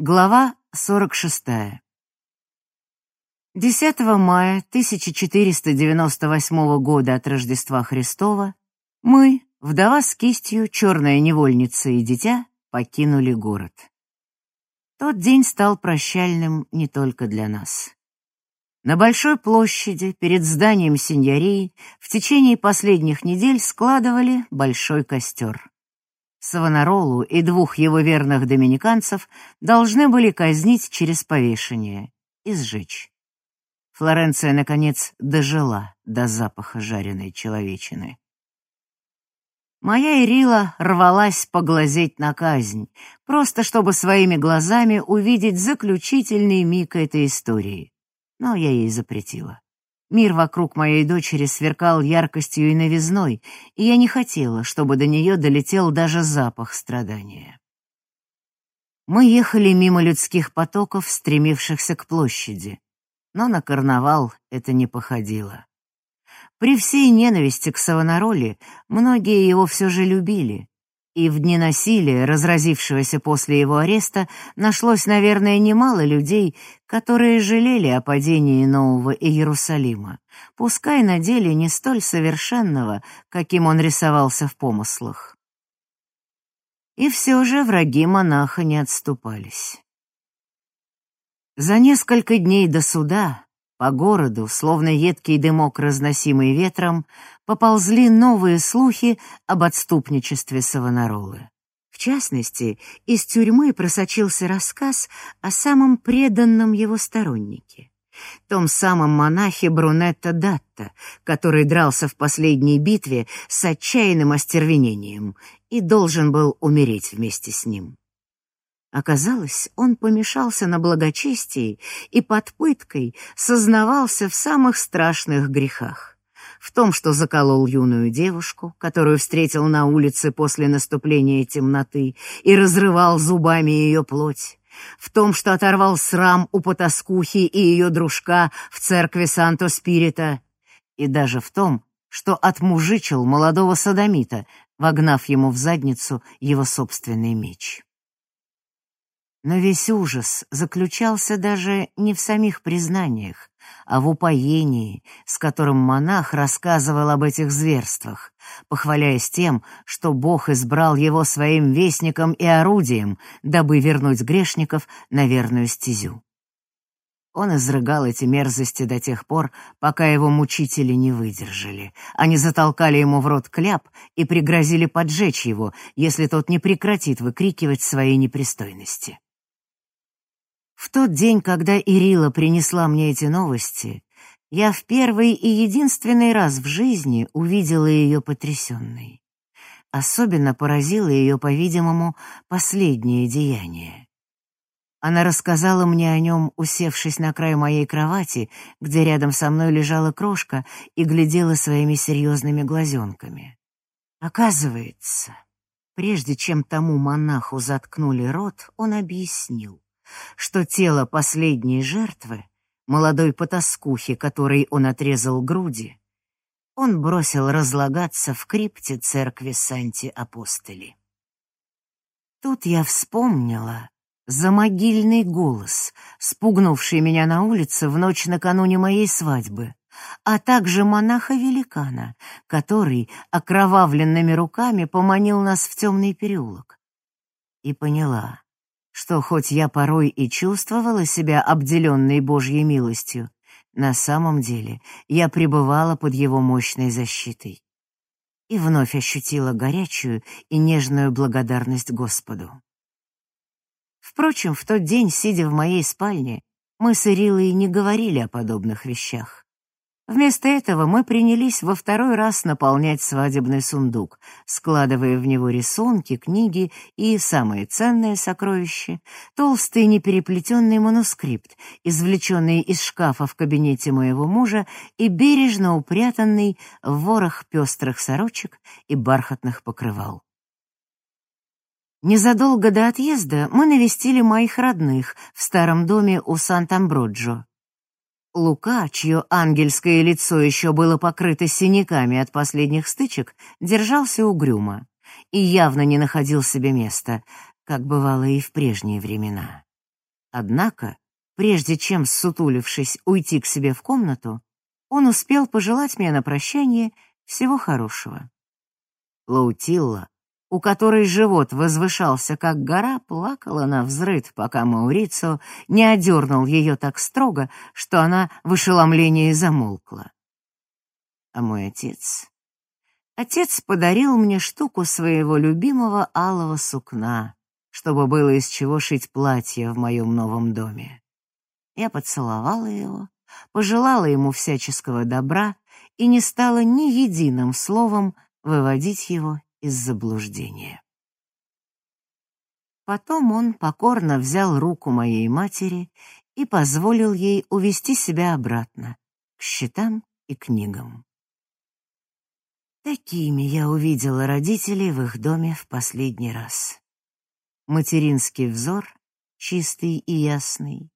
Глава 46. 10 мая 1498 года от Рождества Христова мы, вдова с кистью, черная невольница и дитя, покинули город. Тот день стал прощальным не только для нас. На Большой площади перед зданием сеньории в течение последних недель складывали большой костер. Савонаролу и двух его верных доминиканцев должны были казнить через повешение и сжечь. Флоренция, наконец, дожила до запаха жареной человечины. Моя Ирила рвалась поглазеть на казнь, просто чтобы своими глазами увидеть заключительный миг этой истории. Но я ей запретила. Мир вокруг моей дочери сверкал яркостью и новизной, и я не хотела, чтобы до нее долетел даже запах страдания. Мы ехали мимо людских потоков, стремившихся к площади, но на карнавал это не походило. При всей ненависти к Савонароле многие его все же любили, и в дни насилия, разразившегося после его ареста, нашлось, наверное, немало людей, которые жалели о падении Нового Иерусалима, пускай на деле не столь совершенного, каким он рисовался в помыслах. И все же враги монаха не отступались. За несколько дней до суда по городу, словно едкий дымок, разносимый ветром, поползли новые слухи об отступничестве Савонаролы. В частности, из тюрьмы просочился рассказ о самом преданном его стороннике, том самом монахе Брунетто Датта, который дрался в последней битве с отчаянным остервенением и должен был умереть вместе с ним. Оказалось, он помешался на благочестии и под пыткой сознавался в самых страшных грехах. В том, что заколол юную девушку, которую встретил на улице после наступления темноты и разрывал зубами ее плоть, в том, что оторвал срам у потаскухи и ее дружка в церкви Санто-Спирита, и даже в том, что отмужичил молодого садомита, вогнав ему в задницу его собственный меч. Но весь ужас заключался даже не в самих признаниях, а в упоении, с которым монах рассказывал об этих зверствах, похваляясь тем, что Бог избрал его своим вестником и орудием, дабы вернуть грешников на верную стезю. Он изрыгал эти мерзости до тех пор, пока его мучители не выдержали. Они затолкали ему в рот кляп и пригрозили поджечь его, если тот не прекратит выкрикивать свои непристойности. В тот день, когда Ирила принесла мне эти новости, я в первый и единственный раз в жизни увидела ее потрясенной. Особенно поразило ее, по-видимому, последнее деяние. Она рассказала мне о нем, усевшись на край моей кровати, где рядом со мной лежала крошка и глядела своими серьезными глазенками. Оказывается, прежде чем тому монаху заткнули рот, он объяснил что тело последней жертвы, молодой потаскухи, которой он отрезал груди, он бросил разлагаться в крипте церкви Санти-Апостoli. Тут я вспомнила за могильный голос, спугнувший меня на улице в ночь накануне моей свадьбы, а также монаха-великана, который окровавленными руками поманил нас в темный переулок. И поняла, что хоть я порой и чувствовала себя обделенной Божьей милостью, на самом деле я пребывала под его мощной защитой и вновь ощутила горячую и нежную благодарность Господу. Впрочем, в тот день, сидя в моей спальне, мы с Ирилой не говорили о подобных вещах. Вместо этого мы принялись во второй раз наполнять свадебный сундук, складывая в него рисунки, книги и, самое ценное сокровище, толстый непереплетенный манускрипт, извлеченный из шкафа в кабинете моего мужа и бережно упрятанный в ворох пестрых сорочек и бархатных покрывал. Незадолго до отъезда мы навестили моих родных в старом доме у Сант-Амброджо. Лука, чье ангельское лицо еще было покрыто синяками от последних стычек, держался угрюмо и явно не находил себе места, как бывало и в прежние времена. Однако, прежде чем, сутулившись, уйти к себе в комнату, он успел пожелать мне на прощание всего хорошего. Лаутилла, у которой живот возвышался как гора, плакала на взрыд, пока Маурицо не одернул ее так строго, что она в ошеломлении замолкла. А мой отец... Отец подарил мне штуку своего любимого алого сукна, чтобы было из чего шить платье в моем новом доме. Я поцеловала его, пожелала ему всяческого добра и не стала ни единым словом выводить его из заблуждения. Потом он покорно взял руку моей матери и позволил ей увести себя обратно к счетам и книгам. Такими я увидела родителей в их доме в последний раз. Материнский взор, чистый и ясный,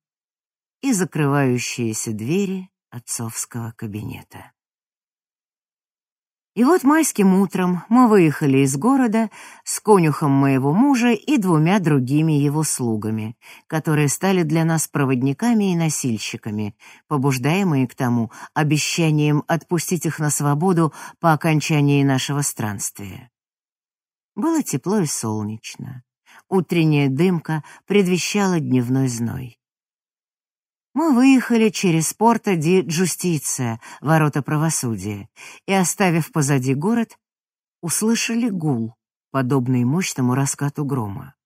и закрывающиеся двери отцовского кабинета. И вот майским утром мы выехали из города с конюхом моего мужа и двумя другими его слугами, которые стали для нас проводниками и носильщиками, побуждаемые к тому обещанием отпустить их на свободу по окончании нашего странствия. Было тепло и солнечно. Утренняя дымка предвещала дневной зной. Мы выехали через порта ди Джустиция, ворота правосудия, и, оставив позади город, услышали гул, подобный мощному раскату грома.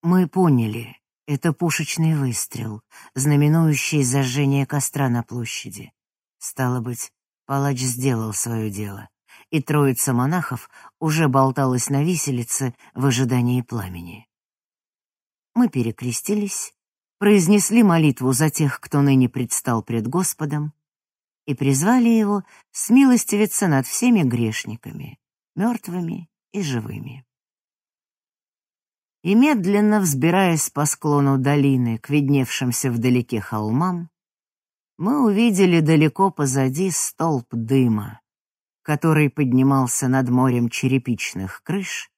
Мы поняли, это пушечный выстрел, знаменующий зажжение костра на площади. Стало быть, палач сделал свое дело, и троица монахов уже болталась на виселице в ожидании пламени. Мы перекрестились произнесли молитву за тех, кто ныне предстал пред Господом, и призвали его смилостивиться над всеми грешниками, мертвыми и живыми. И медленно взбираясь по склону долины к видневшимся вдалеке холмам, мы увидели далеко позади столб дыма, который поднимался над морем черепичных крыш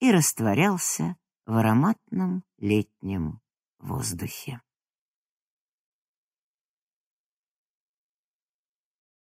и растворялся в ароматном летнем воздухе.